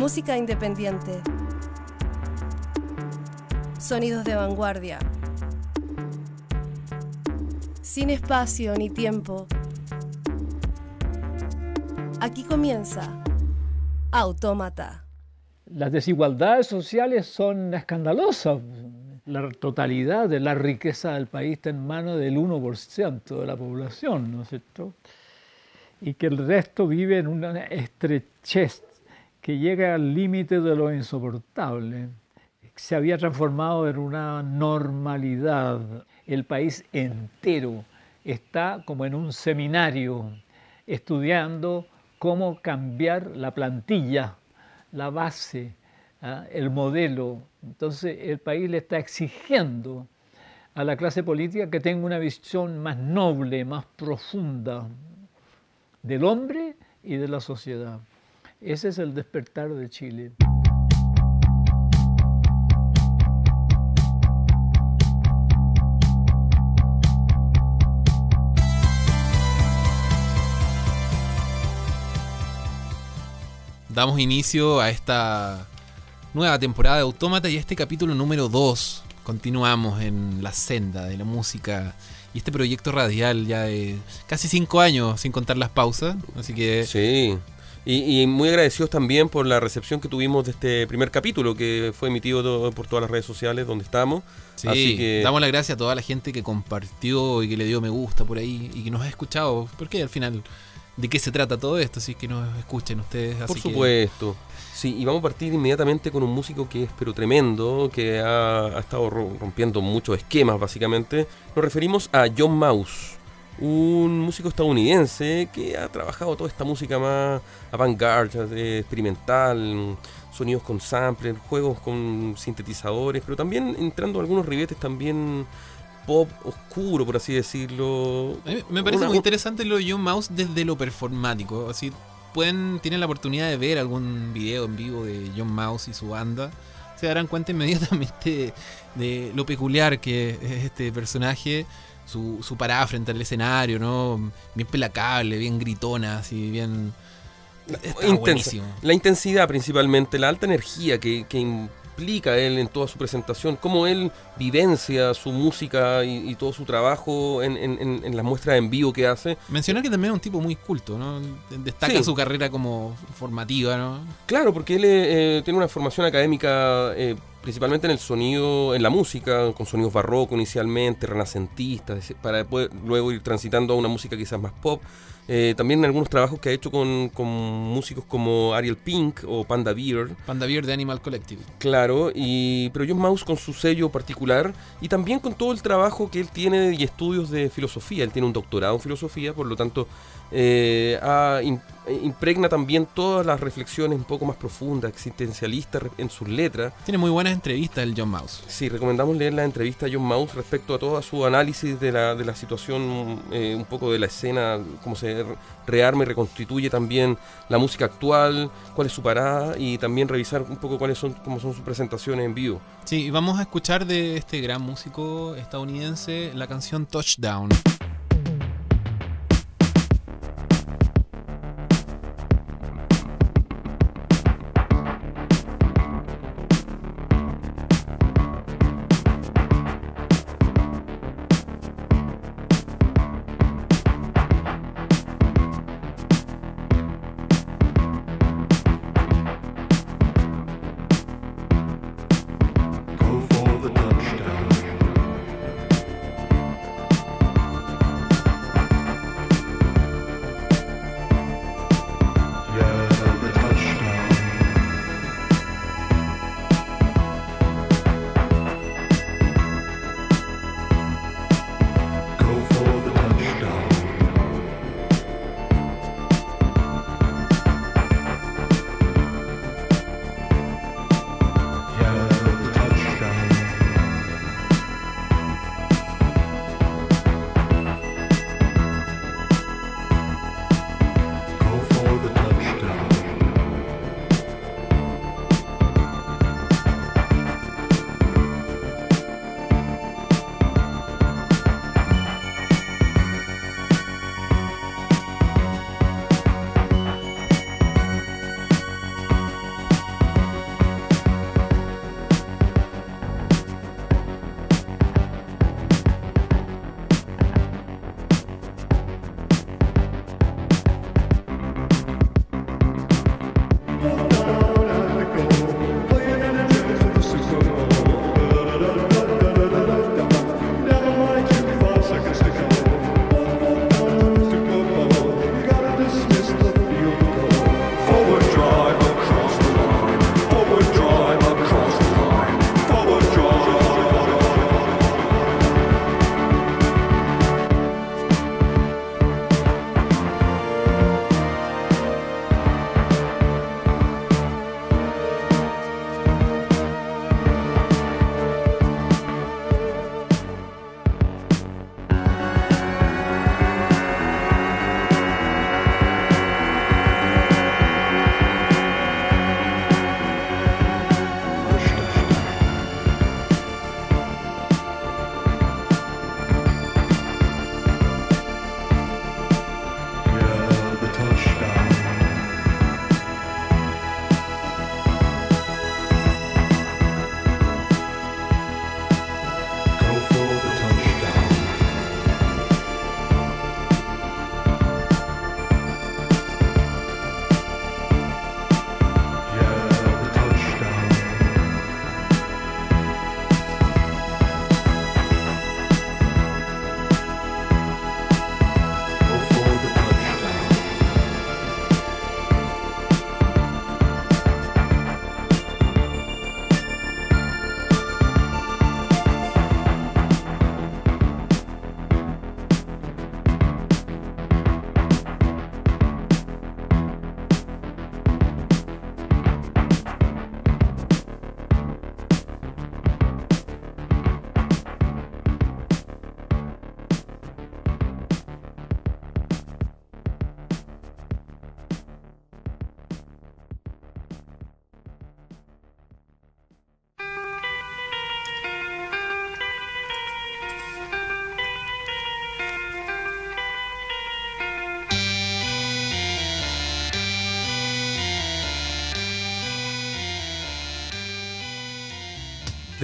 Música independiente. Sonidos de vanguardia. Sin espacio ni tiempo. Aquí comienza Autómata. Las desigualdades sociales son escandalosas. La totalidad de la riqueza del país está en manos del 1% de la población, ¿no es cierto? Y que el resto vive en una estrechez que llega al límite de lo insoportable. Se había transformado en una normalidad. El país entero está como en un seminario estudiando cómo cambiar la plantilla, la base, ¿ah? el modelo. Entonces el país le está exigiendo a la clase política que tenga una visión más noble, más profunda del hombre y de la sociedad. Ese es el despertar de Chile. Damos inicio a esta nueva temporada de Autómata y a este capítulo número 2. Continuamos en la senda de la música y este proyecto radial ya de casi cinco años sin contar las pausas. Así que. Sí. Y, muy agradecidos también por la recepción que tuvimos de este primer capítulo que fue emitido por todas las redes sociales donde estamos. Sí, Así que... damos las gracias a toda la gente que compartió y que le dio me gusta por ahí y que nos ha escuchado. Porque al final, ¿de qué se trata todo esto? Así que nos escuchen ustedes. por supuesto. Sí, y vamos a partir inmediatamente con un músico que es pero tremendo, que ha, ha estado rompiendo muchos esquemas básicamente. Nos referimos a John Mouse un músico estadounidense que ha trabajado toda esta música más avant-garde, experimental, sonidos con samples, juegos con sintetizadores, pero también entrando algunos ribetes también pop oscuro, por así decirlo. Me parece muy interesante lo de John Mouse desde lo performático. Así pueden, tienen la oportunidad de ver algún video en vivo de John Mouse y su banda. Se darán cuenta inmediatamente de lo peculiar que es este personaje su, su parada frente al escenario, ¿no? Bien pelacable, bien gritona, así, bien... Intensa. La intensidad principalmente, la alta energía que, que implica él en toda su presentación, cómo él vivencia su música y, todo su trabajo en, en, en, las muestras en vivo que hace. Mencionar que también es un tipo muy culto, ¿no? Destaca su carrera como formativa, ¿no? Claro, porque él eh, tiene una formación académica eh, principalmente en el sonido, en la música, con sonidos barroco inicialmente, renacentistas, para después, luego ir transitando a una música quizás más pop. Eh, también algunos trabajos que ha hecho con, con, músicos como Ariel Pink o Panda Beer. Panda Beer de Animal Collective. Claro, y, pero John Mouse con su sello particular y también con todo el trabajo que él tiene y estudios de filosofía. Él tiene un doctorado en filosofía, por lo tanto eh, impregna también todas las reflexiones un poco más profundas, existencialistas en sus letras. Tiene muy buenas entrevistas el John Mouse. Sí, recomendamos leer la entrevista a John Mouse respecto a todo su análisis de la, de la situación, eh, un poco de la escena, cómo se rearma y reconstituye también la música actual, cuál es su parada y también revisar un poco cuáles son, cómo son sus presentaciones en vivo. Sí, vamos a escuchar de este gran músico estadounidense la canción Touchdown.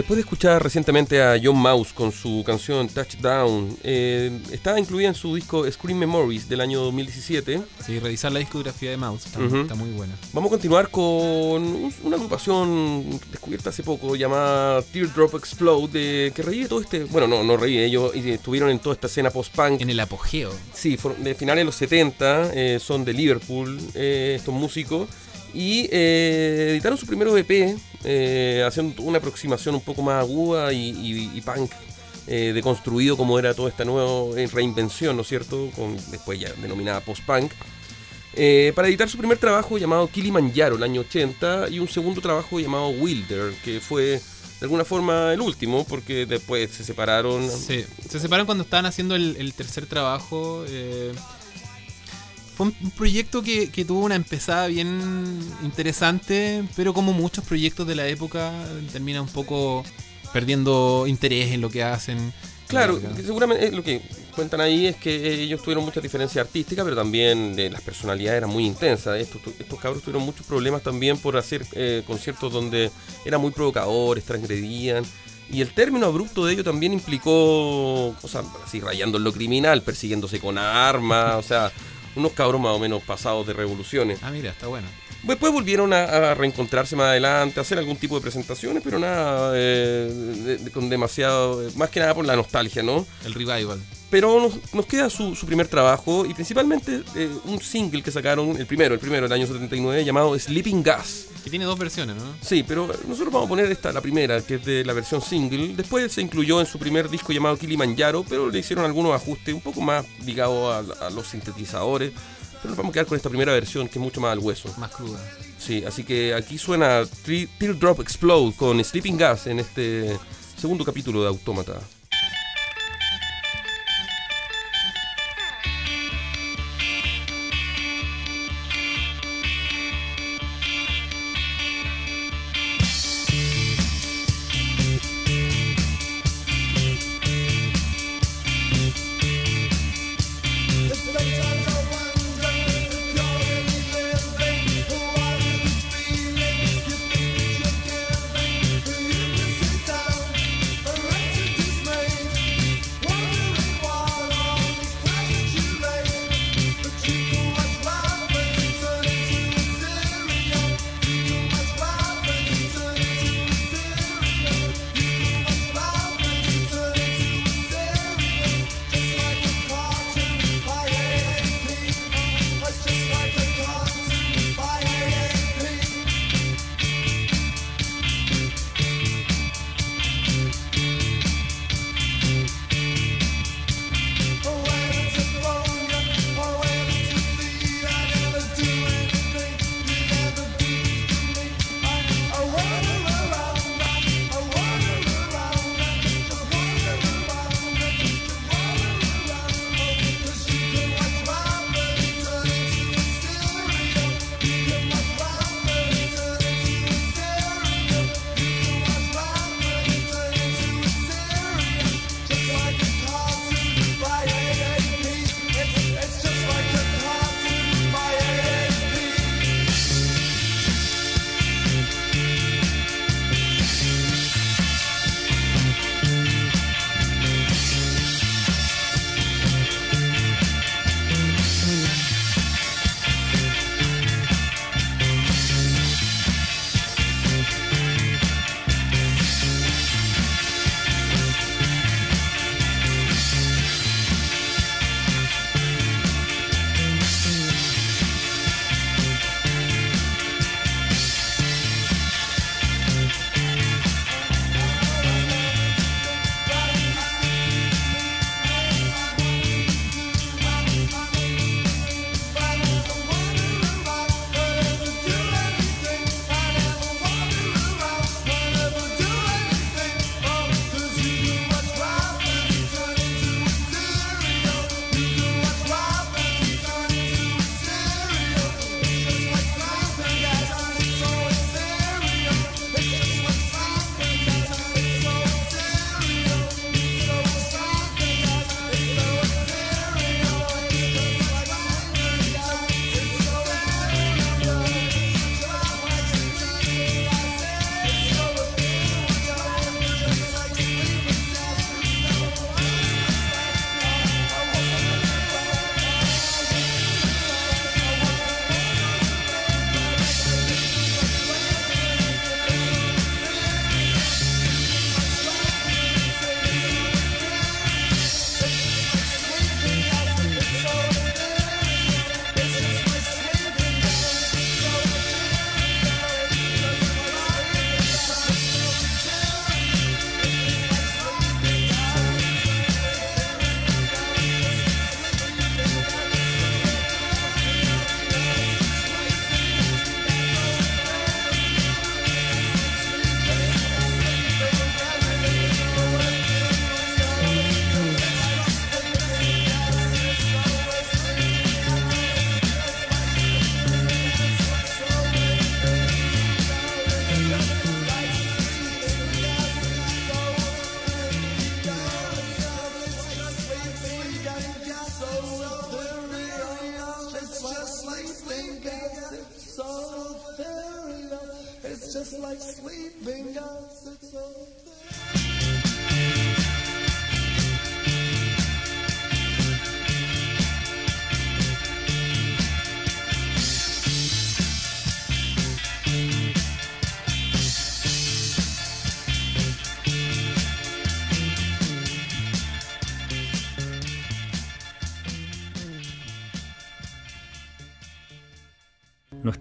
Después de escuchar recientemente a John Mouse con su canción Touchdown, eh, está incluida en su disco Scream Memories del año 2017. Sí, revisar la discografía de Mouse, está, Ujú. está muy buena. Vamos a continuar con un- una agrupación descubierta hace poco llamada Teardrop Explode, de- que revive todo este. Bueno, no, no revive, ellos estuvieron en toda esta escena post-punk. En el apogeo. Sí, for- de finales de los 70, eh, son de Liverpool eh, estos músicos. Y eh, editaron su primer EP, eh, haciendo una aproximación un poco más aguda y, punk, eh, deconstruido como era toda esta nueva eh, reinvención, ¿no es cierto? Con, después ya denominada post-punk. Eh, para editar su primer trabajo llamado Kilimanjaro, el año 80, y un segundo trabajo llamado Wilder, que fue de alguna forma el último, porque después se separaron. Sí, se separan cuando estaban haciendo el, tercer trabajo. Fue un, proyecto que, que tuvo una empezada bien interesante, pero como muchos proyectos de la época, termina un poco perdiendo interés en lo que hacen. Claro, seguramente eh, lo que cuentan ahí es que ellos tuvieron mucha diferencia artística, pero también eh, las personalidades eran muy intensas. Estos, estos cabros tuvieron muchos problemas también por hacer eh, conciertos donde eran muy provocadores, transgredían. Y el término abrupto de ello también implicó cosas así, rayando en lo criminal, persiguiéndose con armas, o sea, unos cabros más o menos pasados de revoluciones. Ah, mira, está bueno. Después volvieron a, a reencontrarse más adelante, a hacer algún tipo de presentaciones, pero nada eh, de- de- con demasiado, más que nada por la nostalgia, ¿no? El revival. Pero nos, nos queda su, su primer trabajo y principalmente eh, un single que sacaron, el primero, el primero del año 79, llamado Sleeping Gas. Que tiene dos versiones, ¿no? Sí, pero nosotros vamos a poner esta, la primera, que es de la versión single. Después se incluyó en su primer disco llamado Kilimanjaro, pero le hicieron algunos ajustes un poco más ligados a, a los sintetizadores. Pero nos vamos a quedar con esta primera versión que es mucho más al hueso. Más cruda. Sí, así que aquí suena Teardrop Explode con Sleeping Gas en este segundo capítulo de Autómata.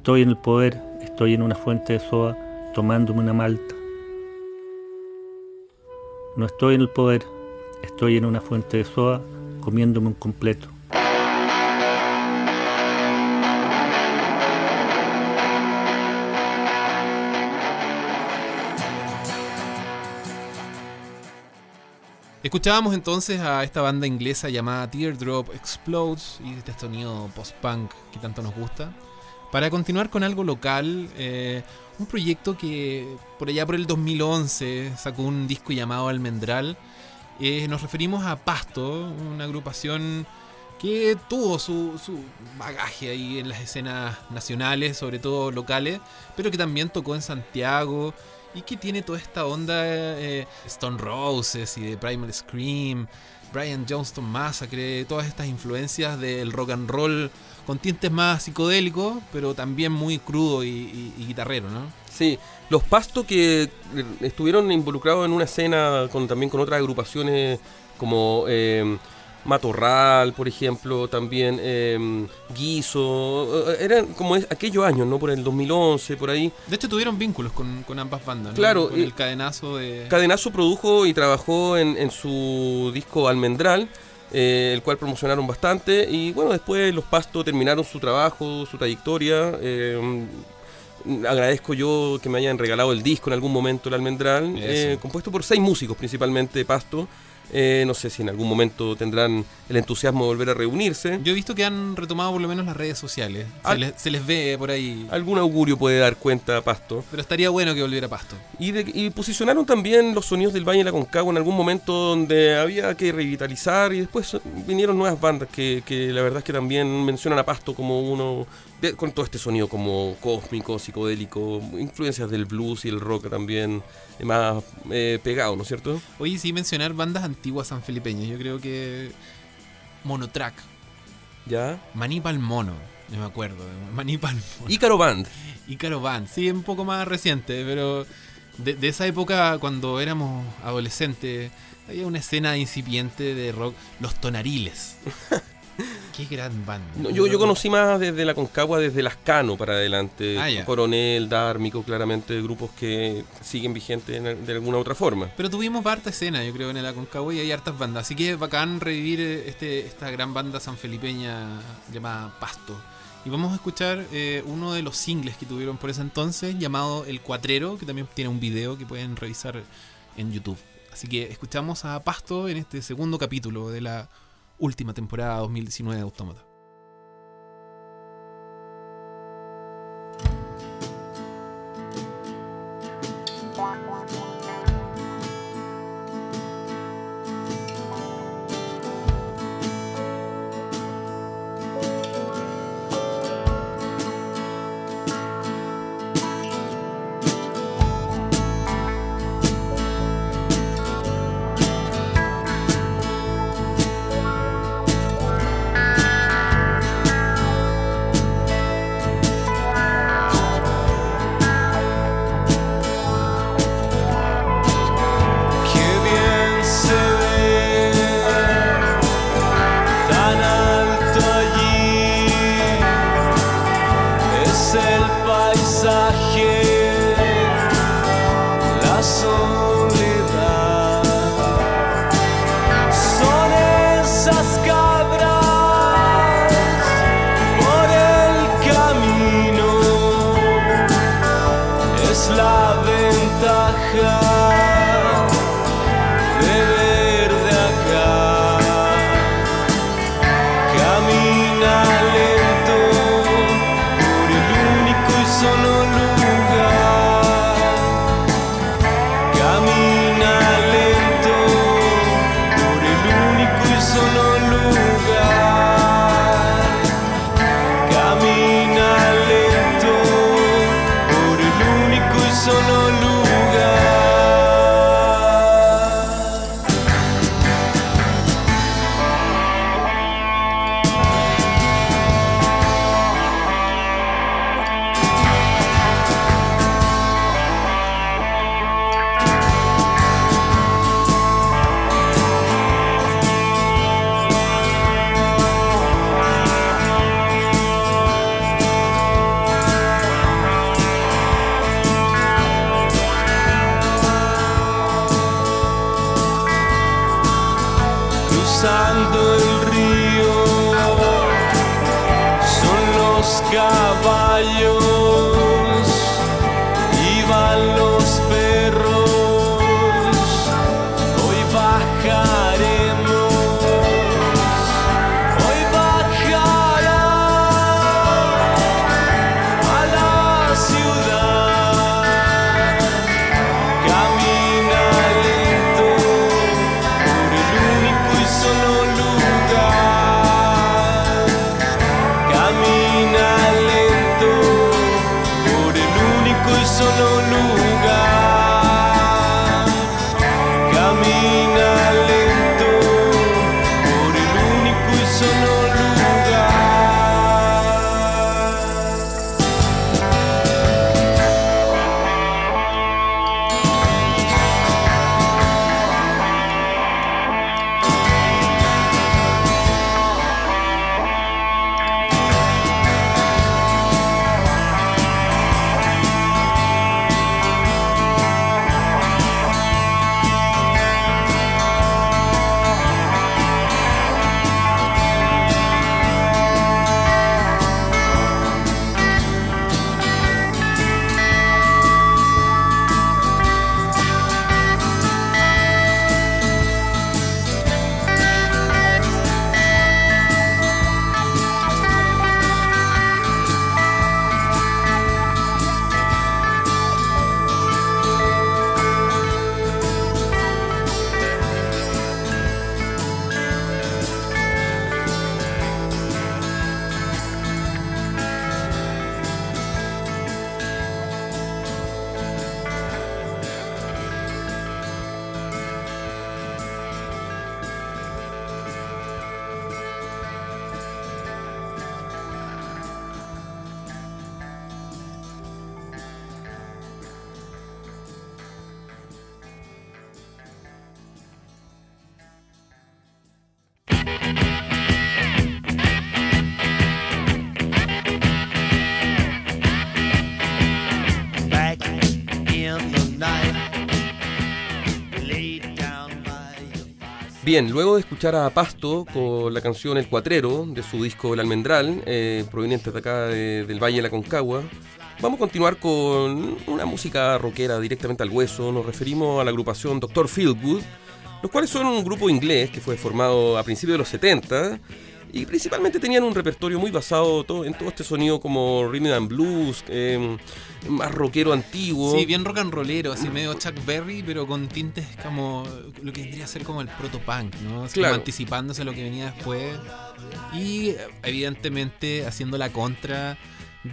Estoy en el poder, estoy en una fuente de soda tomándome una malta. No estoy en el poder, estoy en una fuente de soda comiéndome un completo. Escuchábamos entonces a esta banda inglesa llamada Teardrop Explodes y este sonido post-punk que tanto nos gusta. Para continuar con algo local, eh, un proyecto que por allá por el 2011 sacó un disco llamado Almendral. Eh, nos referimos a Pasto, una agrupación que tuvo su, su bagaje ahí en las escenas nacionales, sobre todo locales, pero que también tocó en Santiago y que tiene toda esta onda eh, Stone Roses y de Primal Scream, Brian Johnston Massacre, todas estas influencias del rock and roll con tintes más psicodélicos, pero también muy crudo y, y- y guitarrero, ¿no? Sí, los pastos que eh, estuvieron involucrados en una escena con, también con otras agrupaciones como eh, Matorral, por ejemplo, también eh, Guiso, eh, eran como es, aquellos años, ¿no? Por el 2011, por ahí. De hecho tuvieron vínculos con, con ambas bandas, ¿no? Claro, Con el cadenazo de... Cadenazo produjo y trabajó en, en su disco Almendral, eh, el cual promocionaron bastante. Y bueno, después los Pastos terminaron su trabajo, su trayectoria. eh, agradezco yo que me hayan regalado el disco en algún momento, el Almendral, eh, compuesto por seis músicos principalmente de Pasto. Eh, no sé si en algún momento tendrán el entusiasmo de volver a reunirse. Yo he visto que han retomado por lo menos las redes sociales. Se, Al- les, se les ve por ahí. Algún augurio puede dar cuenta a Pasto. Pero estaría bueno que volviera Pasto. Y, de- y posicionaron también los sonidos del Valle de la Concagua en algún momento donde había que revitalizar y después vinieron nuevas bandas que, que la verdad es que también mencionan a Pasto como uno, de- con todo este sonido como cósmico, psicodélico, influencias del blues y el rock también más eh, pegado, ¿no es cierto? Oye, sí mencionar bandas antiguas sanfilipeñas. Yo creo que Monotrack, ¿Ya? Maní Pal Mono, yo me acuerdo. de Maní Pal Mono. Ícaro Band. Ícaro Band, sí, un poco más reciente, pero de, de esa época cuando éramos adolescentes había una escena incipiente de rock, Los Tonariles. Qué gran banda. No, yo, yo conocí más desde la Concagua, desde Lascano para adelante. Ah. Coronel, Dármico, claramente grupos que siguen vigentes en- de alguna otra forma. Pero tuvimos harta escena, yo creo, en el Aconcagua y hay hartas bandas. Así que es bacán revivir eh, este, esta gran banda sanfelipeña llamada Pasto. Y vamos a escuchar eh, uno de los singles que tuvieron por ese entonces, llamado El Cuatrero, que también tiene un video que pueden revisar en YouTube. Así que escuchamos a Pasto en este segundo capítulo de la última temporada 2019 de Autómata. Bien, luego de escuchar a Pasto con la canción El Cuatrero de su disco El Almendral, eh, proveniente de acá de- del Valle de la Concagua, vamos a continuar con una música rockera directamente al hueso. Nos referimos a la agrupación Dr. Feelgood, los cuales son un grupo inglés que fue formado a principios de los 70 y principalmente tenían un repertorio muy basado todo- en todo este sonido como rhythm and blues, eh, más rockero antiguo. Sí, bien rock and rollero, así medio Chuck Berry, pero con tintes como lo que vendría a ser como el proto-punk, ¿no? Así como Claro. anticipándose a lo que venía después. Y evidentemente haciendo la contra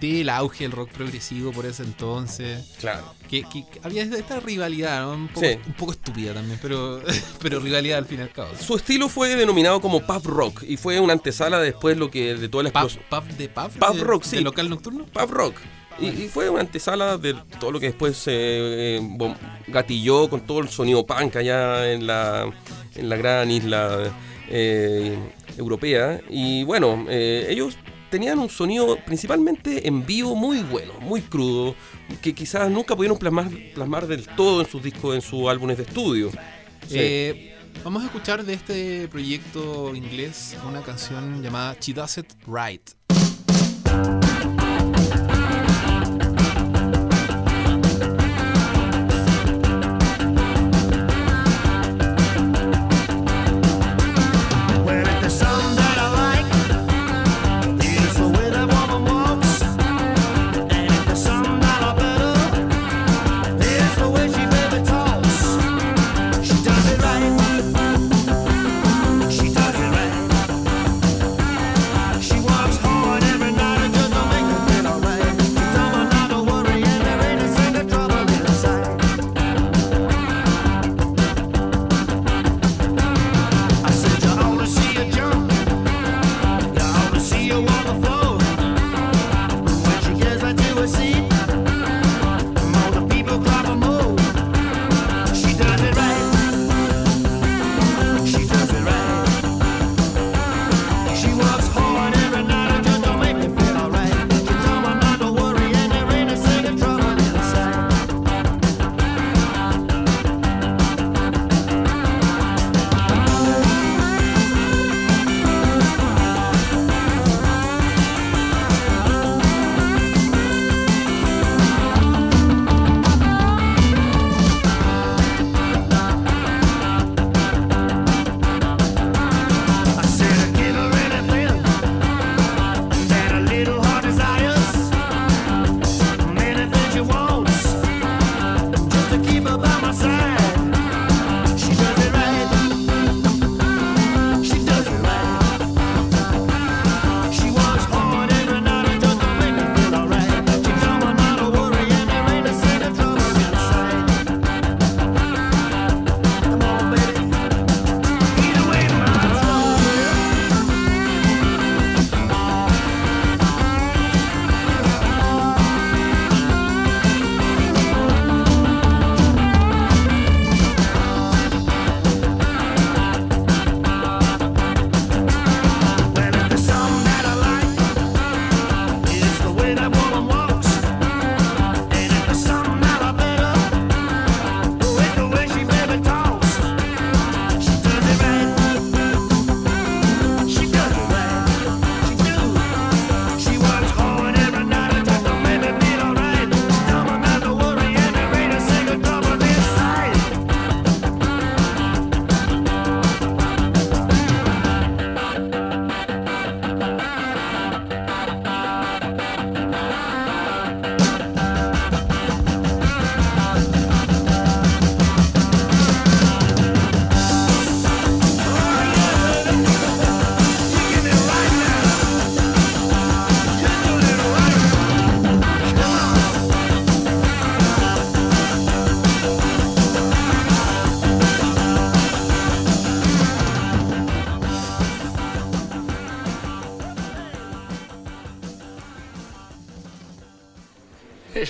del auge del rock progresivo por ese entonces. Claro. Que, que había esta rivalidad, ¿no? Un poco, Sí. un poco estúpida también, pero, pero rivalidad al fin y al cabo. Su estilo fue denominado como pub rock y fue una antesala después lo que de toda la ¿Pub, explosión. pub de pub? Pub de- rock, de sí. local nocturno? Pub rock. Y, y fue una antesala de todo lo que después se eh, gatilló con todo el sonido punk allá en la, en la gran isla eh, europea. Y bueno, eh, ellos tenían un sonido principalmente en vivo muy bueno, muy crudo, que quizás nunca pudieron plasmar, plasmar del todo en sus discos, en sus álbumes de estudio. Sí. Eh, vamos a escuchar de este proyecto inglés una canción llamada She Does It Right.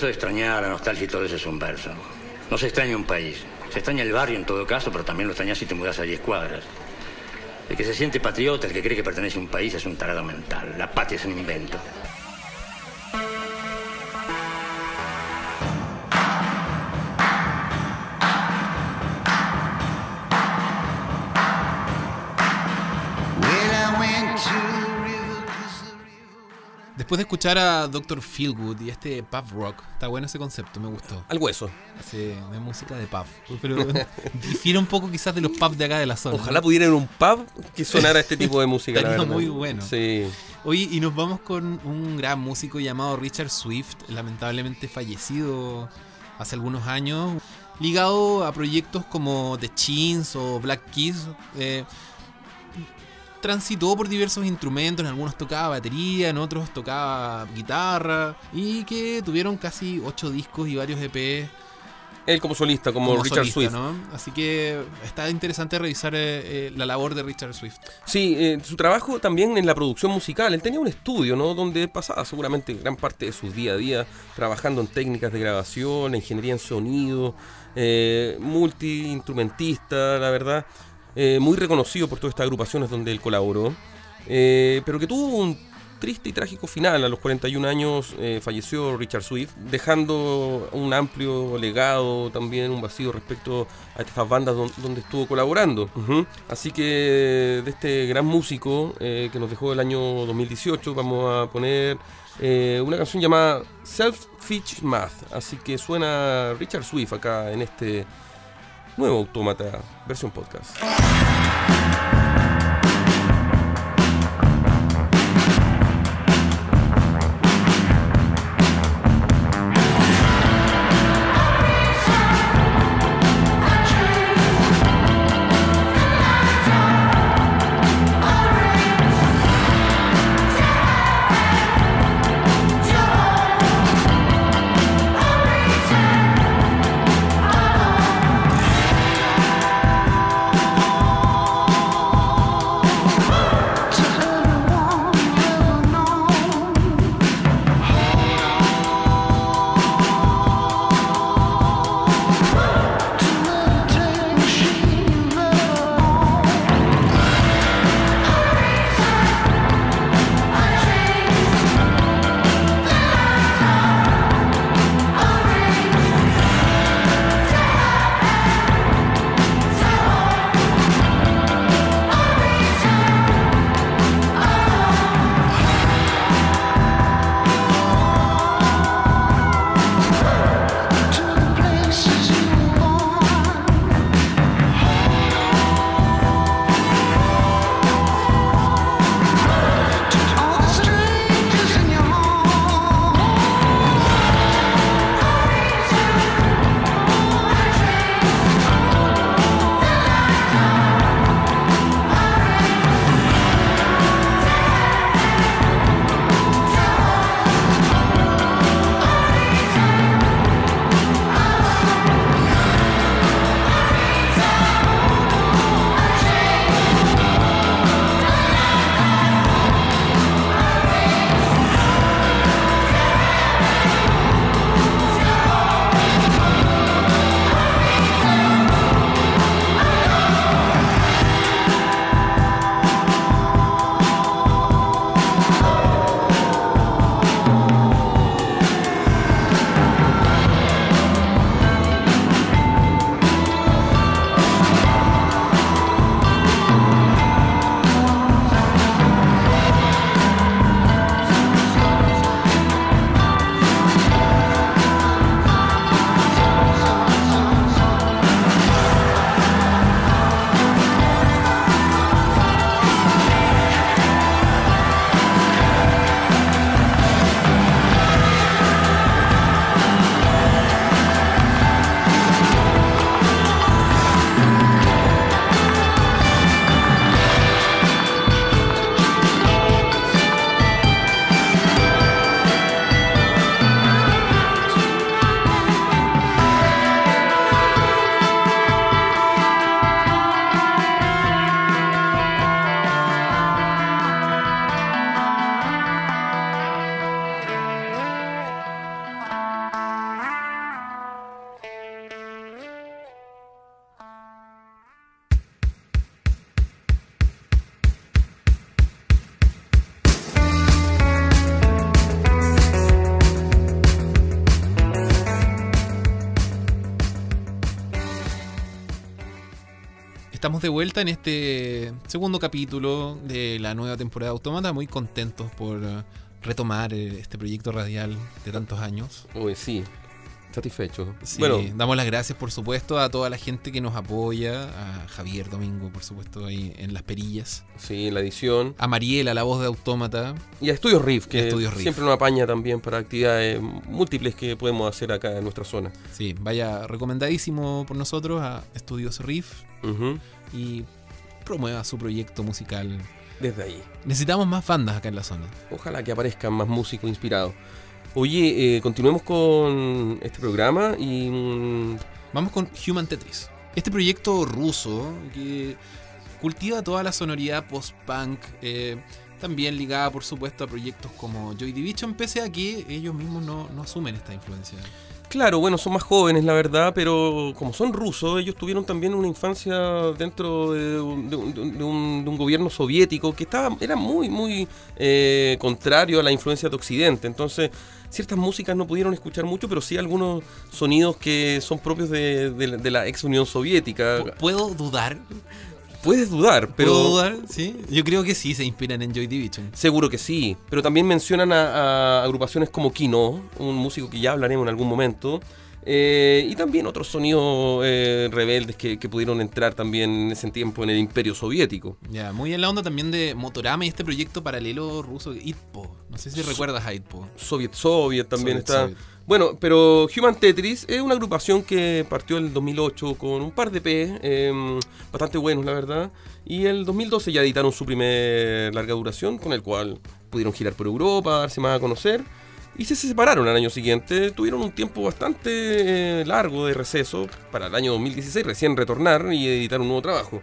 Eso de extrañar, la nostalgia y todo eso es un verso. No se extraña un país. Se extraña el barrio en todo caso, pero también lo extrañas si te mudas a 10 cuadras. El que se siente patriota, el que cree que pertenece a un país, es un tarado mental. La patria es un invento. Después de escuchar a Dr. Feelgood y este pub rock, está bueno ese concepto, me gustó. Al hueso. Hace de música de pub. Pero difiere un poco quizás de los pubs de acá de la zona. Ojalá pudiera ir a un pub que sonara este tipo de música. Estaría muy bueno. Sí. Oye, y nos vamos con un gran músico llamado Richard Swift, lamentablemente fallecido hace algunos años, ligado a proyectos como The Chins o Black Keys. eh, transitó por diversos instrumentos, en algunos tocaba batería, en otros tocaba guitarra, y que tuvieron casi ocho discos y varios EPs Él como solista, como, como Richard solista, Swift. ¿no? Así que está interesante revisar eh, eh, la labor de Richard Swift. Sí, eh, su trabajo también en la producción musical. Él tenía un estudio, ¿no? Donde pasaba seguramente gran parte de su día a día trabajando en técnicas de grabación, ingeniería en sonido, eh, multi-instrumentista, la verdad. Eh, muy reconocido por todas estas agrupaciones donde él colaboró. eh, pero que tuvo un triste y trágico final. A los 41 años eh, falleció Richard Swift, dejando un amplio legado, también un vacío respecto a estas bandas don- donde estuvo colaborando. Así que de este gran músico eh, que nos dejó el año 2018, vamos a poner eh, una canción llamada Self-Fitch Math. Así que suena Richard Swift acá en este nuevo Autómata versión podcast. Estamos de vuelta en este segundo capítulo de la nueva temporada de Autómata, muy contentos por retomar eh, este proyecto radial de tantos años. Uy, sí, satisfecho. Sí, Bueno, damos las gracias, por supuesto, a toda la gente que nos apoya, a Javier Domingo, por supuesto, ahí en las perillas, sí, en la edición. a Mariela, la voz de Autómata, Y a Estudios Riff, que Estudios Riff. siempre nos apaña también para actividades múltiples que podemos hacer acá en nuestra zona. Sí, vaya recomendadísimo por nosotros a Estudios Riff y promueva su proyecto musical. Desde ahí. Necesitamos más bandas acá en la zona. Ojalá que aparezcan más músicos inspirados. Oye, eh, continuemos con este programa y... mm, Vamos con Human Tetris. Este proyecto ruso que cultiva toda la sonoridad post-punk, eh, también ligada por supuesto a proyectos como Joy Division, pese a que ellos mismos no, no asumen esta influencia. Claro, bueno, son más jóvenes, la verdad, pero como son rusos, ellos tuvieron también una infancia dentro de un, de un- de un- de un gobierno soviético que estaba, era muy, muy eh, contrario a la influencia de Occidente. Entonces, ciertas músicas no pudieron escuchar mucho, pero sí algunos sonidos que son propios de, de la- de la ex Unión Soviética. Pu- ¿Puedo dudar? Puedes dudar, pero... ¿Puedo dudar? Sí. Yo creo que sí se inspiran en Joy Division. Seguro que sí, pero también mencionan a, a agrupaciones como Kino, un músico que ya hablaremos en algún momento, eh, y también otros sonidos eh, rebeldes que, que pudieron entrar también en ese tiempo en el imperio soviético. Ya, muy en la onda también de Motorama y este proyecto paralelo ruso, ITPO. No sé si So- recuerdas a ITPO. Soviet Soviet también Soviet, está. Soviet. Bueno, pero Human Tetris es una agrupación que partió en el 2008 con un par de P, eh, bastante buenos la verdad, y en el 2012 ya editaron su primer larga duración, con el cual pudieron girar por Europa, darse más a conocer, y se separaron al año siguiente, tuvieron un tiempo bastante eh, largo de receso, para el año 2016 recién retornar y editar un nuevo trabajo.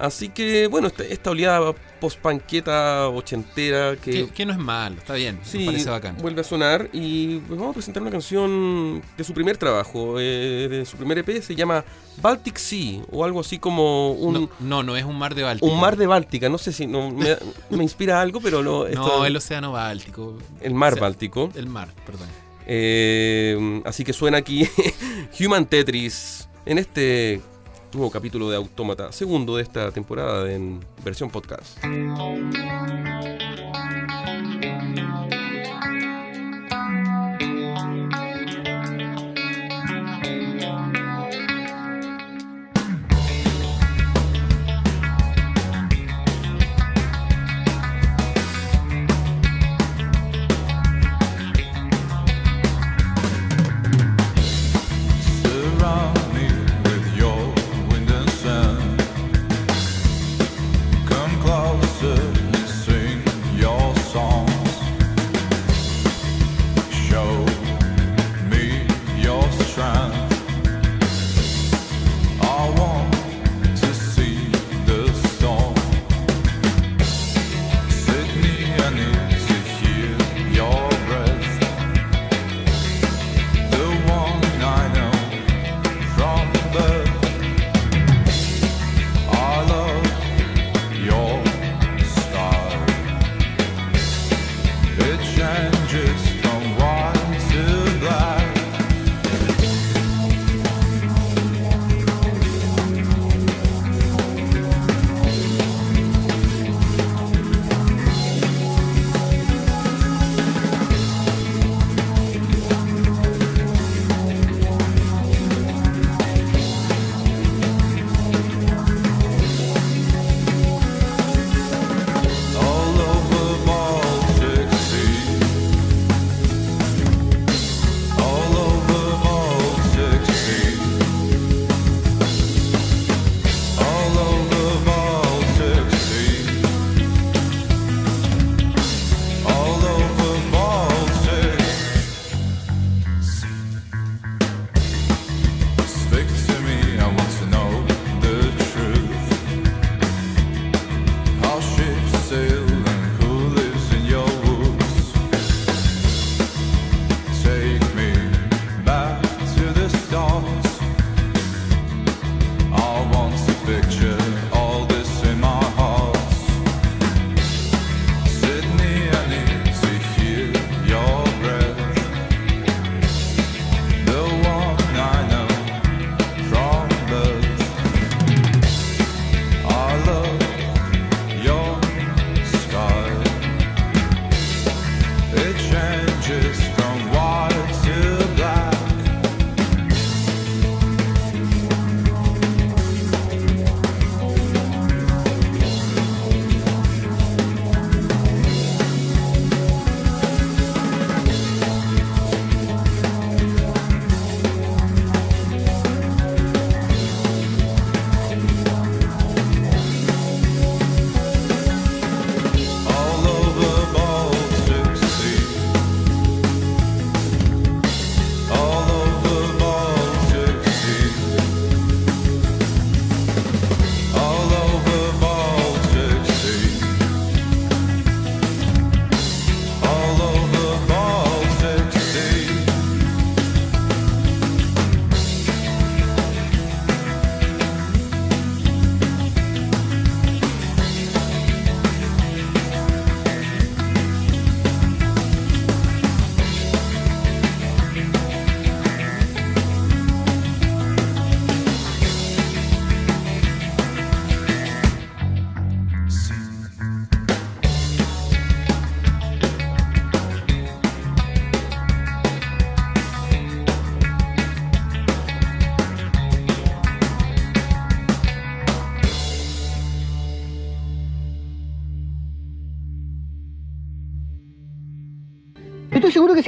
Así que, bueno, esta, esta oleada post-panqueta ochentera que... Que, que no es malo, está bien, Sí, me parece bacán. vuelve a sonar y pues vamos a presentar una canción de su primer trabajo, eh, de su primer EP, se llama Baltic Sea o algo así como un, No, no, no es un mar de Báltico. un mar de Báltica, no sé si no, me, me inspira algo, pero no, esto- No, el océano Báltico. el mar o sea, Báltico. El mar, perdón. Eh, así que suena aquí Human Tetris en este nuevo capítulo de Autómata, segundo de esta temporada en versión podcast.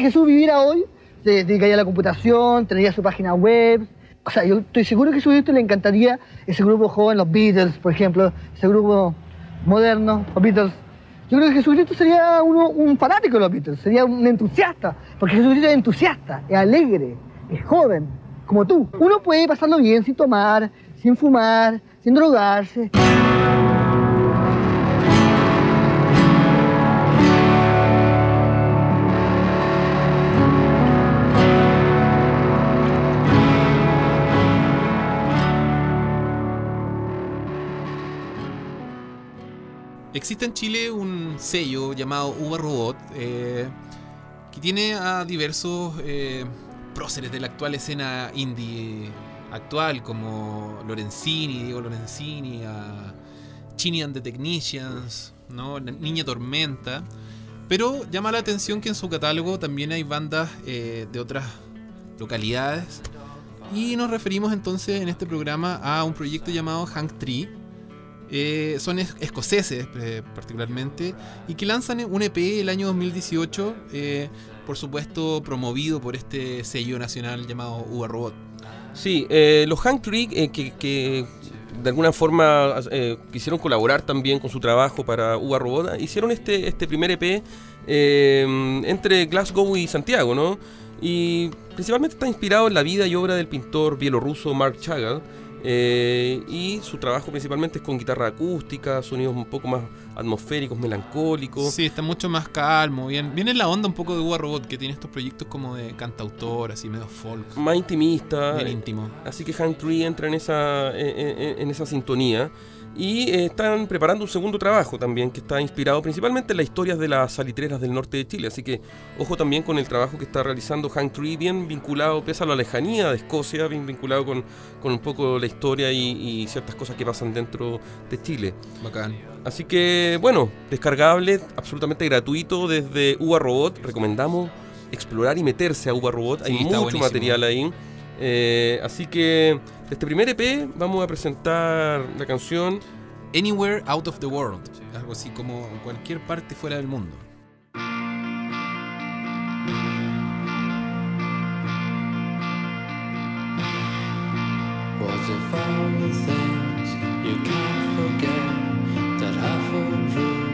Si Jesús viviera hoy, se dedicaría a la computación, tendría su página web. O sea, yo estoy seguro que a Jesucristo le encantaría ese grupo joven, los Beatles, por ejemplo, ese grupo moderno, los Beatles. Yo creo que Jesucristo sería uno, un fanático de los Beatles, sería un entusiasta, porque Jesucristo es entusiasta, es alegre, es joven, como tú. Uno puede pasarlo bien sin tomar, sin fumar, sin drogarse. Existe en Chile un sello llamado Uva Robot eh, que tiene a diversos eh, próceres de la actual escena indie actual como Lorenzini, Diego Lorenzini, Chini and the Technicians. Niña Tormenta. Pero llama la atención que en su catálogo también hay bandas eh, de otras localidades. Y nos referimos entonces en este programa a un proyecto llamado Hank Tree, eh, son es- escoceses eh, particularmente, y que lanzan un EP el año 2018, eh, por supuesto promovido por este sello nacional llamado Uva Robot. Sí, eh, los Hank Tree eh, que, que de alguna forma eh, quisieron colaborar también con su trabajo para Uva Robot, hicieron este, este primer EP entre Glasgow y Santiago, ¿no? Y principalmente está inspirado en la vida y obra del pintor bielorruso Mark Chagall. Eh, y su trabajo principalmente es con guitarra acústica, sonidos un poco más atmosféricos, melancólicos. Sí, está mucho más calmo, bien, viene la onda un poco de Uva Robot, que tiene estos proyectos como de cantautor, así medio folk, Más intimista. bien íntimo. Así que Hank Tree entra en esa, en, en- en esa sintonía. Y eh, están preparando un segundo trabajo también que está inspirado principalmente en las historias de las salitreras del norte de Chile. Así que ojo también con el trabajo que está realizando Hank Tree, bien vinculado, pese a la lejanía de Escocia, bien vinculado con, con un poco la historia y, y ciertas cosas que pasan dentro de Chile. Bacán. Así que bueno, descargable, absolutamente gratuito desde Uva Robot. Recomendamos explorar y meterse a Uva Robot. Hay Sí, está mucho buenísimo. material ahí. Eh, así que de este primer EP vamos a presentar la canción Anywhere Out of the World, algo así como cualquier parte fuera del mundo. What if all the things you can't forget that have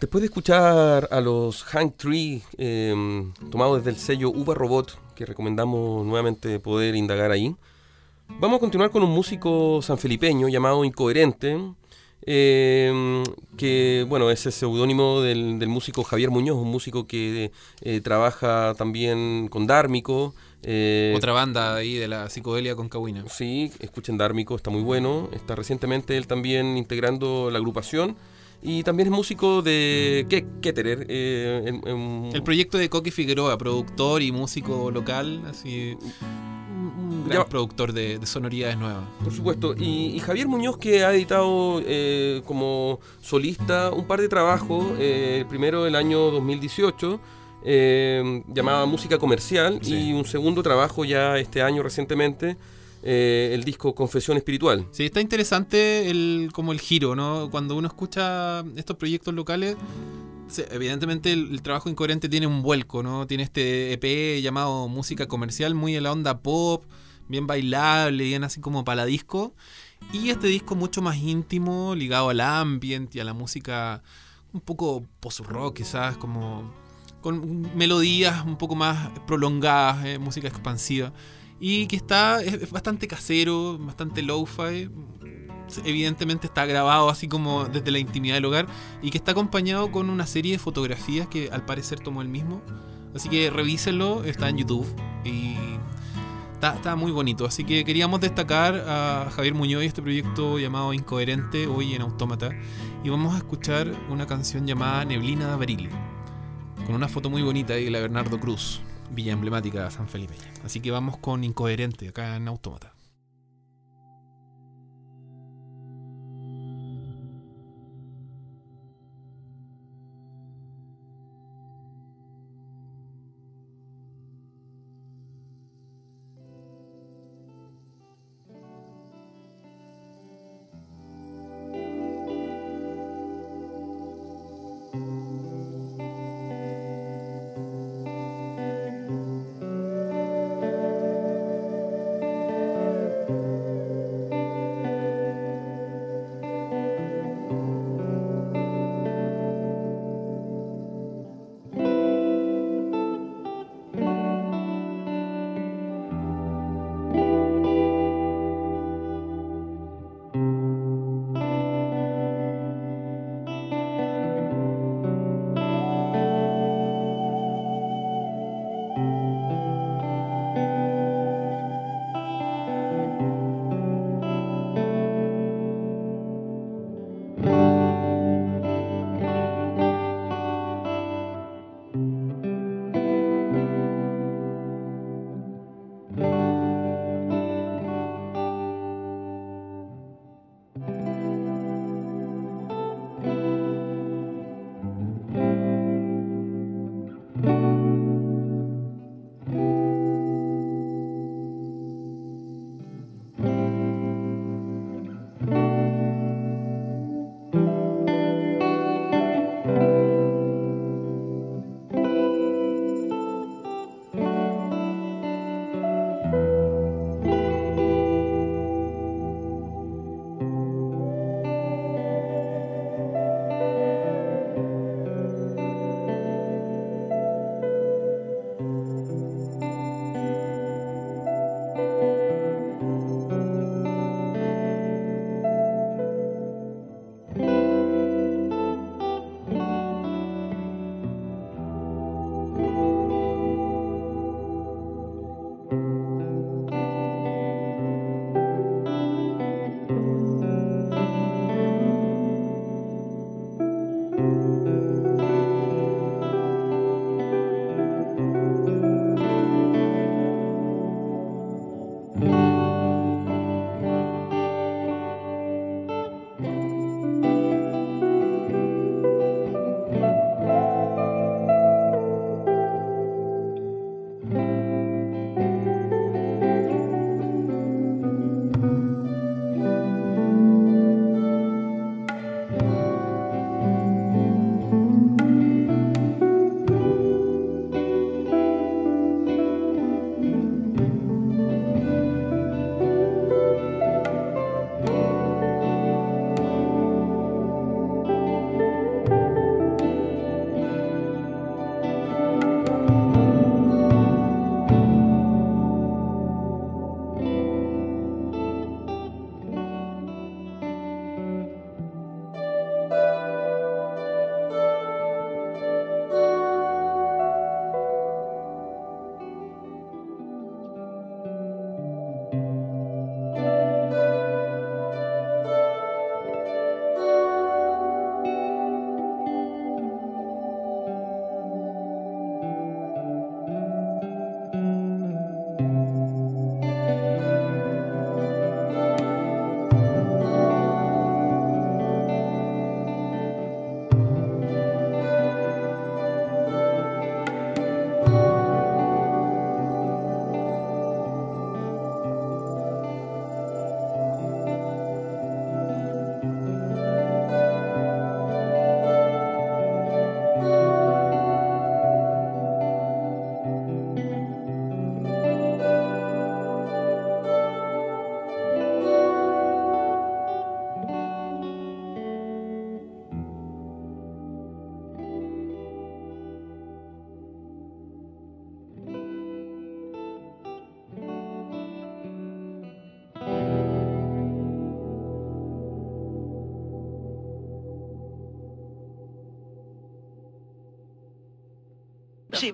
Después de escuchar a los Hank Tree, eh, tomados desde el sello Uva Robot, que recomendamos nuevamente poder indagar ahí, vamos a continuar con un músico sanfelipeño llamado Incoherente, eh, que bueno, es el seudónimo del, del músico Javier Muñoz, un músico que eh, trabaja también con Dármico. eh, Otra banda ahí de la psicodelia con Kawina. Sí, escuchen Dármico, está muy bueno. Está recientemente él también integrando la agrupación. Y también es músico de Ke- Ketterer. eh, en- en- El proyecto de Coqui Figueroa, productor y músico local, así un, gran Ya- productor de, de sonoridades nuevas. Por supuesto. Y, y Javier Muñoz que ha editado eh, como solista un par de trabajos. eh, el primero el año 2018. eh, llamada Música Comercial. Sí. Y un segundo trabajo ya este año recientemente. Eh, el disco Confesión Espiritual. Sí, está interesante el, como el giro, ¿no? Cuando uno escucha estos proyectos locales, evidentemente el, trabajo incoherente tiene un vuelco, ¿no? Tiene este EP llamado música comercial, muy en la onda pop, bien bailable, bien así como para la disco. Y este disco mucho más íntimo, ligado al ambient y a la música un poco post-rock, quizás, como con melodías un poco más prolongadas, eh, música expansiva. Y que está, es, bastante casero, bastante lo-fi. Evidentemente está grabado así como desde la intimidad del hogar. Y que está acompañado con una serie de fotografías que al parecer tomó él mismo. Así que revísenlo, está en YouTube. Y está, está muy bonito. Así que queríamos destacar a Javier Muñoz y este proyecto llamado Incoherente hoy en Autómata. Y vamos a escuchar una canción llamada Neblina de Abril. Con una foto muy bonita de la Bernardo Cruz, villa emblemática San Felipe. Así que vamos con Incoherente acá en Autómata.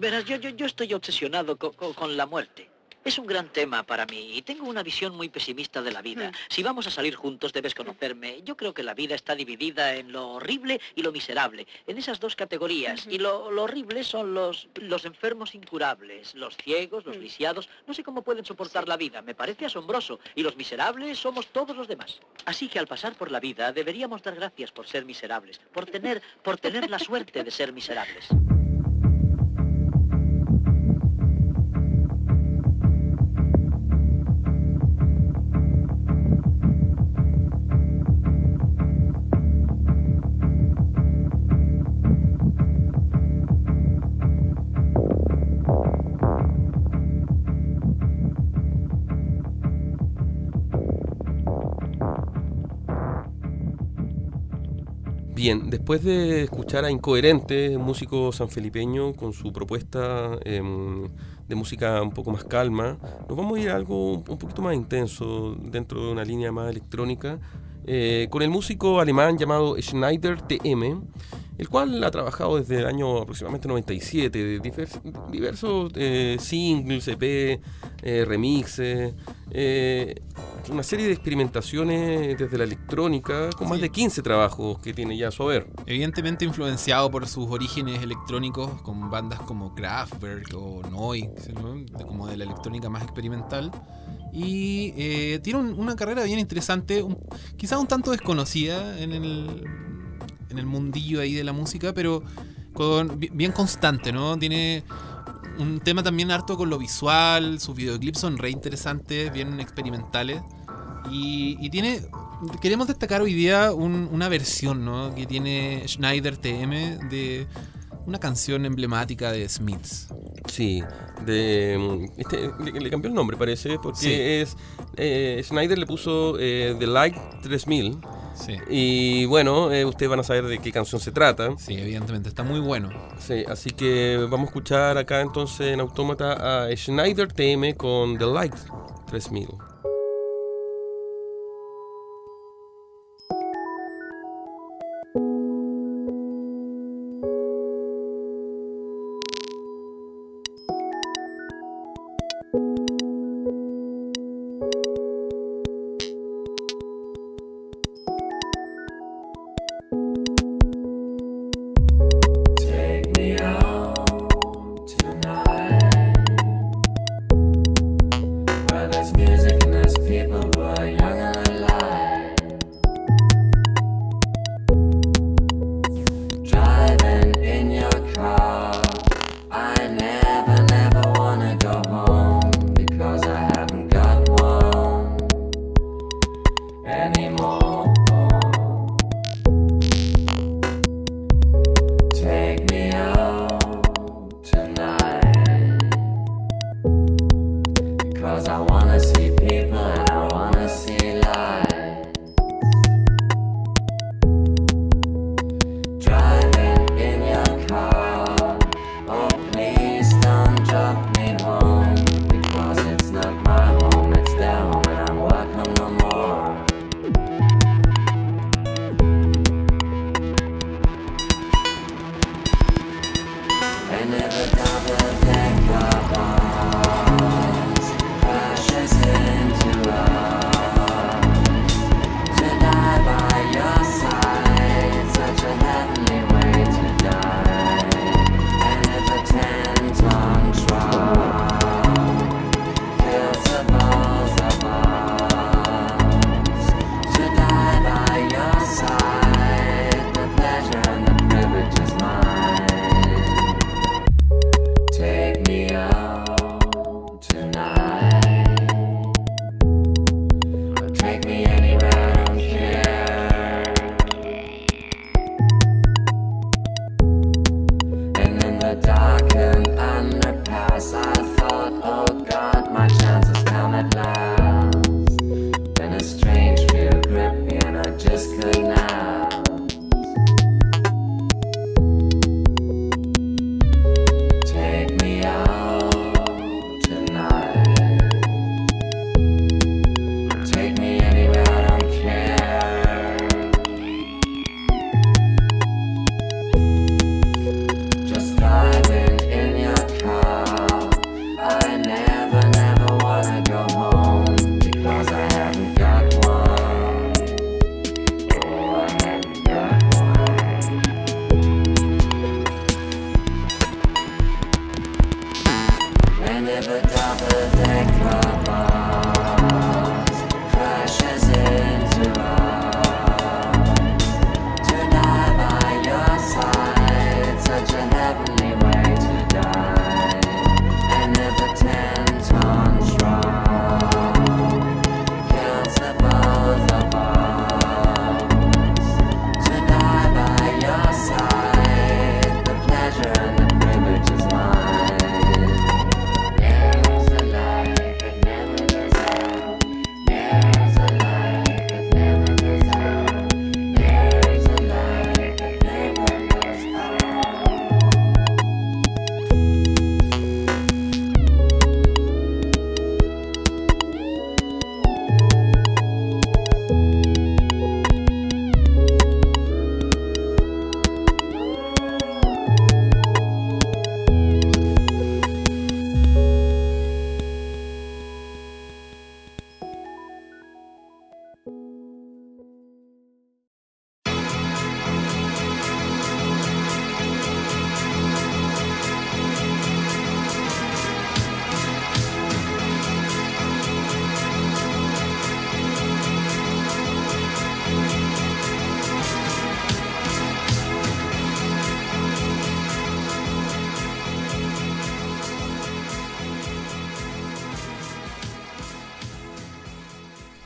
Verás, yo, yo, yo estoy obsesionado co- co- con la muerte. Es un gran tema para mí y tengo una visión muy pesimista de la vida. Si vamos a salir juntos debes conocerme. Yo creo que la vida está dividida en lo horrible y lo miserable, en esas dos categorías. Y lo, lo horrible son los, los enfermos incurables, los ciegos, los lisiados. No sé cómo pueden soportar la vida, me parece asombroso. Y los miserables somos todos los demás. Así que al pasar por la vida deberíamos dar gracias por ser miserables, por tener, por tener la suerte de ser miserables. Bien, después de escuchar a Incoherente, músico sanfelipeño, con su propuesta em, de música un poco más calma, nos vamos a ir a algo un poquito más intenso, dentro de una línea más electrónica, eh, con el músico alemán llamado Schneider TM, el cual ha trabajado desde el año aproximadamente 97, de divers- diversos eh, singles, EP, eh, remixes, una serie de experimentaciones desde la electrónica, con más de 15 trabajos que tiene ya a su haber. Evidentemente influenciado por sus orígenes electrónicos con bandas como Kraftwerk o Noi, ¿no? De- como de la electrónica más experimental. Y eh, tiene un- una carrera bien interesante, un- quizás un tanto desconocida en el, en el mundillo ahí de la música, pero con, bien constante, ¿no? Tiene un tema también harto con lo visual, sus videoclips son re interesantes, bien experimentales. Y, y tiene. Queremos destacar hoy día un- una versión, ¿no? Que tiene Schneider TM de una canción emblemática de Smiths. Sí, de, mm, este, le, le cambió el nombre parece, porque Sí. es eh, Schneider le puso eh, The Light 3000. Sí. Y bueno, eh, ustedes van a saber de qué canción se trata. Sí, evidentemente, está muy bueno. Sí, así que vamos a escuchar acá entonces en Autómata a Schneider TM con The Light 3000.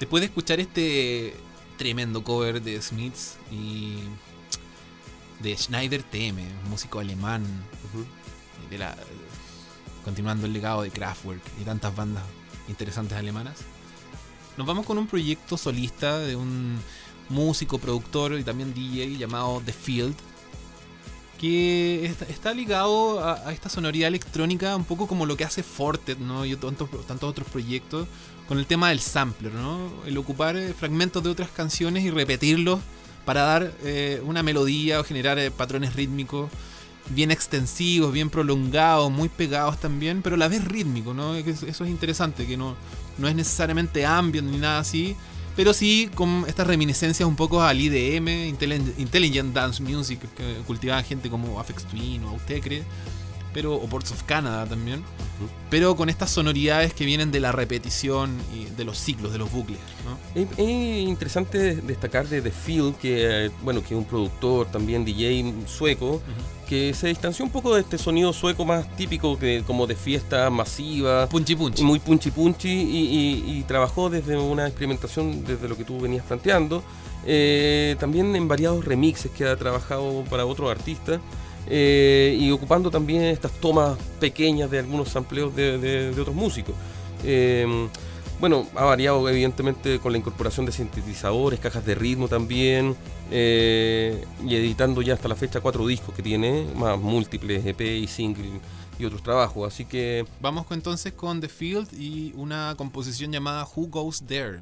Después de escuchar este tremendo cover de Smiths y de Schneider TM, músico alemán, y de la, continuando el legado de Kraftwerk y tantas bandas interesantes alemanas, nos vamos con un proyecto solista de un músico, productor y también DJ llamado The Field, que está, ligado a, esta sonoridad electrónica un poco como lo que hace Fortet ¿no? y tantos, tantos otros proyectos con el tema del sampler, ¿no? el ocupar eh, fragmentos de otras canciones y repetirlos para dar eh, una melodía o generar eh, patrones rítmicos bien extensivos, bien prolongados, muy pegados también, pero a la vez rítmicos, ¿no? Eso es interesante, que no, no es necesariamente ambient ni nada así, pero sí con estas reminiscencias un poco al IDM, Intelli- Intelligent Dance Music, que cultivaba gente como Afex Twin o Autecre, pero, o Ports of Canada también, pero con estas sonoridades que vienen de la repetición y de los ciclos, de los bucles, ¿no? Es, es interesante destacar de The Field, que, bueno, que es un productor, también DJ sueco, que se distanció un poco de este sonido sueco más típico, que, como de fiesta masiva. Punchy punchy. Muy punchy punchy, y, y- y trabajó desde una experimentación, desde lo que tú venías planteando. Eh, también en variados remixes que ha trabajado para otros artistas. Eh, y ocupando también estas tomas pequeñas de algunos sampleos de, otros músicos. Eh, bueno, ha variado evidentemente con la incorporación de sintetizadores, cajas de ritmo también, eh, y editando ya hasta la fecha cuatro discos que tiene, más múltiples EP y single y otros trabajos. Así que Vamos entonces con The Field y una composición llamada Who Goes There.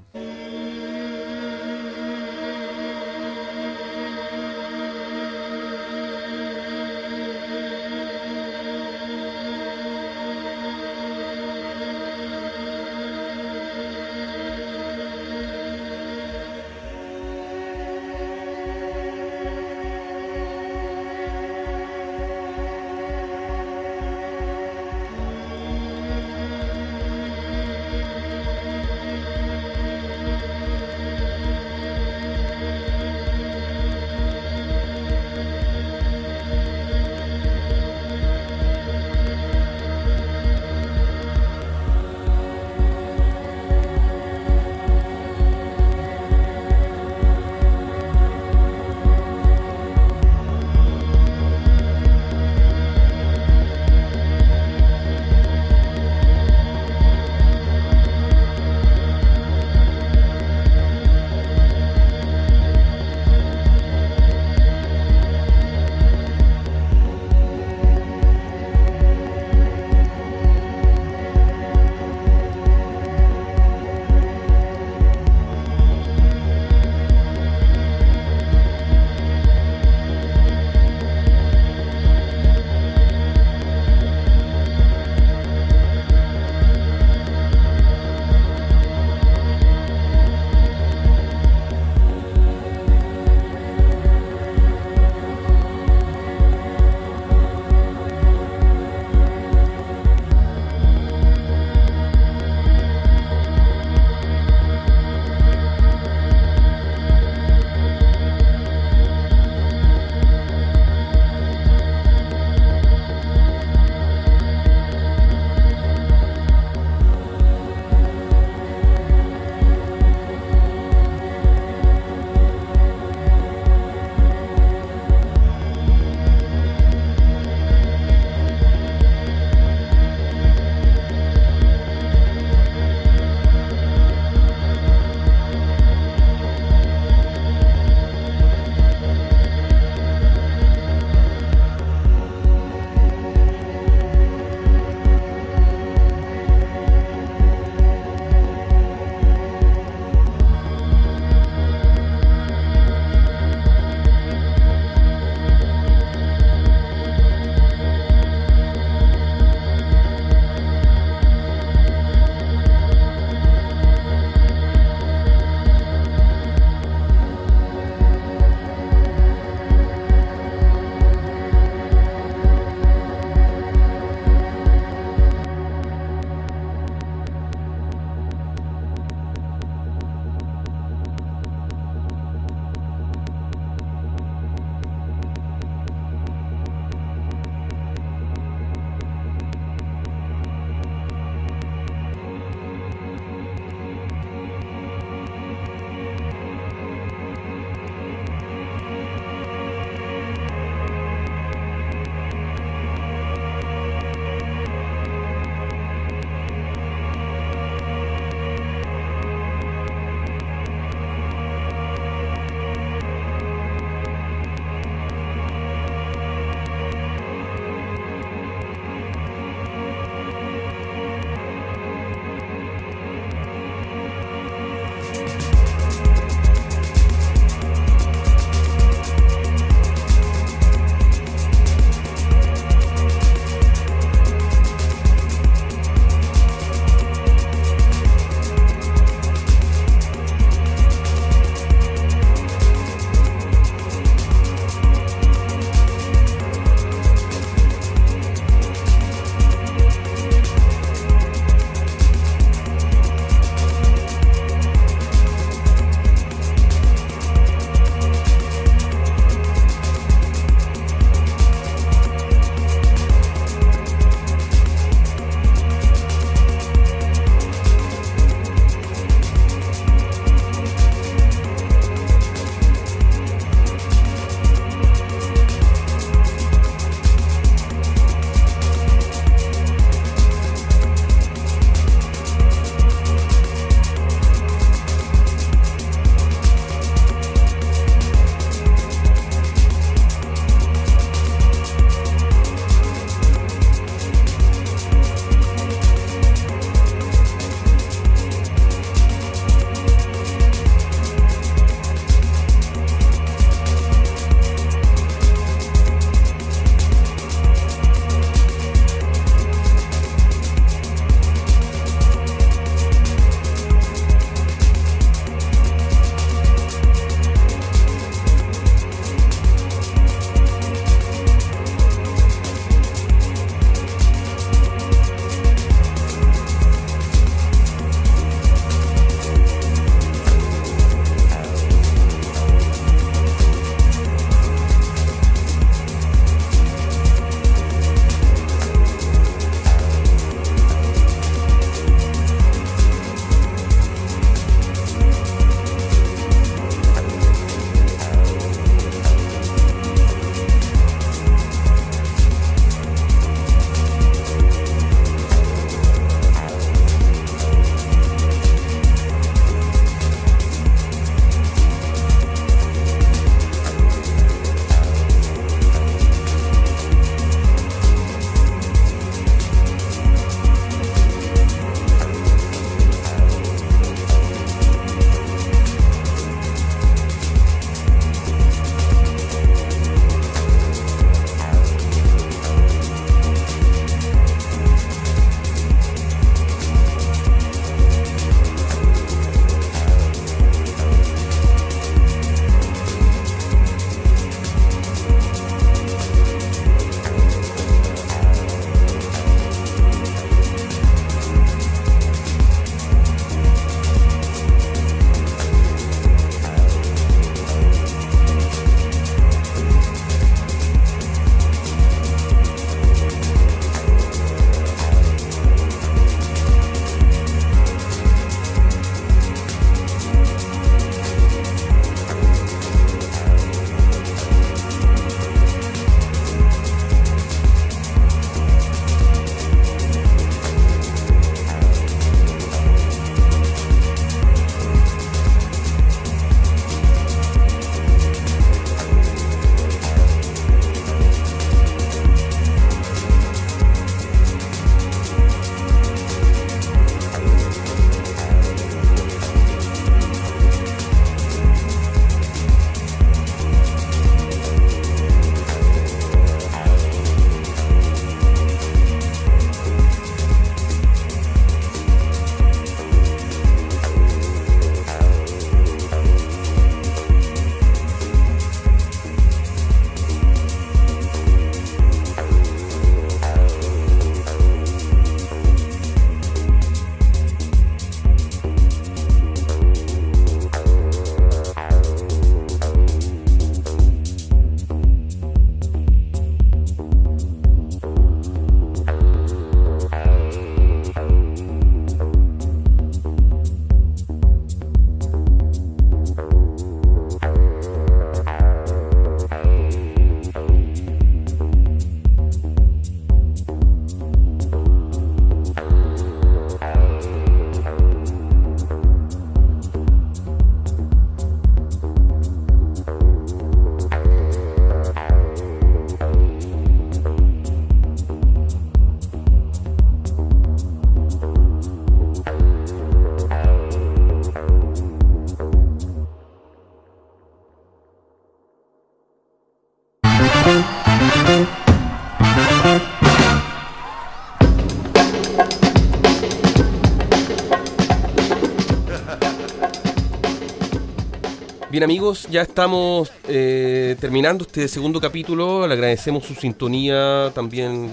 Amigos, ya estamos eh, terminando este segundo capítulo. Le agradecemos su sintonía, también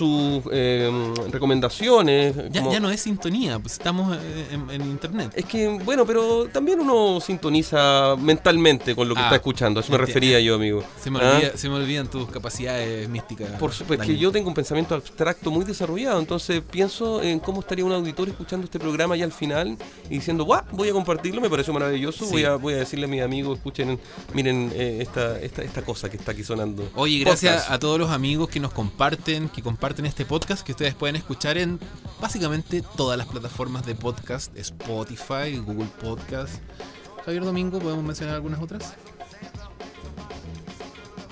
sus eh, recomendaciones. Ya, como- ya no es sintonía, pues estamos eh, en, en internet. Es que, bueno, pero también uno sintoniza mentalmente con lo que Ah, está escuchando. A eso me refería yo, amigo. Se me, ¿Ah? olvida- se me olvidan tus capacidades místicas. Por supuesto, que yo tengo un pensamiento abstracto muy desarrollado, entonces pienso en cómo estaría un auditor escuchando este programa ya al final y diciendo, ¡guau! Voy a compartirlo, me pareció maravilloso, Sí. voy, a, voy a decirle a mis amigos, escuchen, miren eh, esta, esta, esta cosa que está aquí sonando. Oye, gracias Podcast. a todos los amigos que nos comparten, que comparten este podcast, que ustedes pueden escuchar en básicamente todas las plataformas de podcast, Spotify, Google Podcast. Javier Domingo, ¿podemos mencionar algunas otras?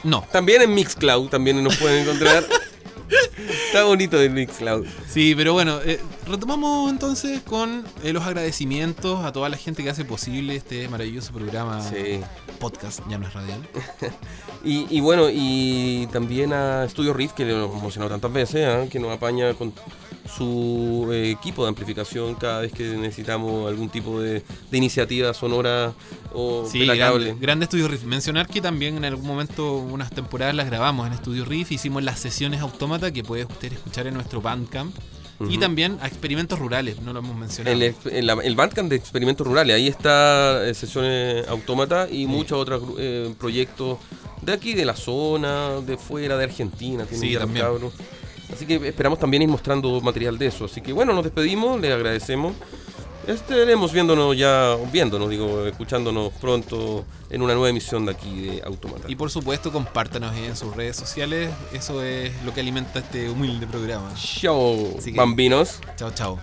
No. También en Mixcloud, también nos pueden encontrar. está bonito el Mixcloud. Sí, pero bueno, eh, retomamos entonces con eh, los agradecimientos a toda la gente que hace posible este maravilloso programa Sí. podcast, ya no es radial. Y, y bueno, y también a Studio Riff, que lo hemos mencionado tantas veces, ¿ah? que nos apaña con su eh, equipo de amplificación cada vez que necesitamos algún tipo de, de iniciativa sonora o Sí, grande, grande Estudio Riff. Mencionar que también en algún momento, unas temporadas las grabamos en Estudio Riff, hicimos las sesiones autómata que puede usted escuchar en nuestro Bandcamp. Y Ujú. también a experimentos rurales, no lo hemos mencionado. El, el, el Bandcamp de experimentos rurales, ahí está eh, sesiones autómata y muchos otros eh, proyectos de aquí, de la zona, de fuera, de Argentina. tienen Sí, también. cabros. Así que esperamos también ir mostrando material de eso. Así que bueno, nos despedimos, les agradecemos. Estaremos viéndonos ya, viéndonos, digo, escuchándonos pronto en una nueva emisión de aquí de Automata. Y por supuesto, compártanos en sus redes sociales. Eso es lo que alimenta este humilde programa. Chao, bambinos. Chao, chao.